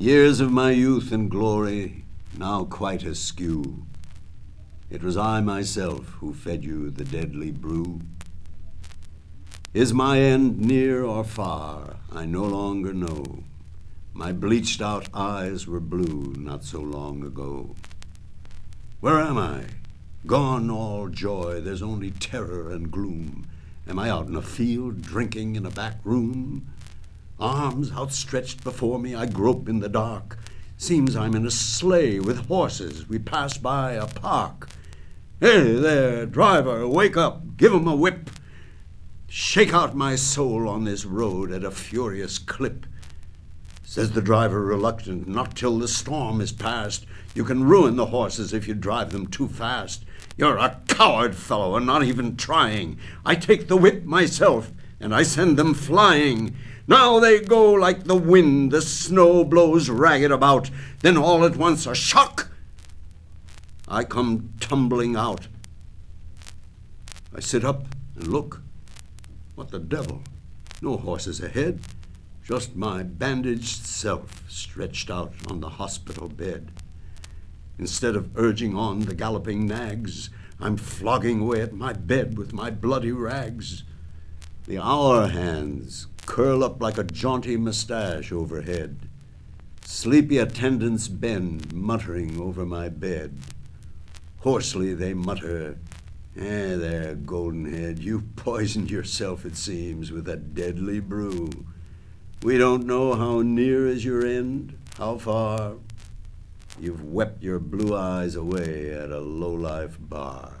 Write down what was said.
Years of my youth and glory, now quite askew. It was I myself who fed you the deadly brew. Is my end near or far? I no longer know. My bleached out eyes were blue not so long ago. Where am I? Gone all joy, there's only terror and gloom. Am I out in a field, drinking in a back room? Arms outstretched before me, I grope in the dark. Seems I'm in a sleigh with horses. We pass by a park. Hey there, driver, wake up, give 'em a whip. Shake out my soul on this road at a furious clip. Says the driver, reluctant, not till the storm is past. You can ruin the horses if you drive them too fast. You're a coward fellow, and not even trying. I take the whip myself, and I send them flying. Now they go like the wind, the snow blows ragged about. Then all at once a shock. I come tumbling out. I sit up and look. What the devil? No horses ahead. Just my bandaged self stretched out on the hospital bed. Instead of urging on the galloping nags, I'm flogging away at my bed with my bloody rags. The hour hands curl up like a jaunty mustache overhead. Sleepy attendants bend, muttering over my bed. Hoarsely they mutter, Eh, there, Goldenhead, you poisoned yourself, it seems, with a deadly brew. We don't know how near is your end, how far. You've wept your blue eyes away at a low-life bar.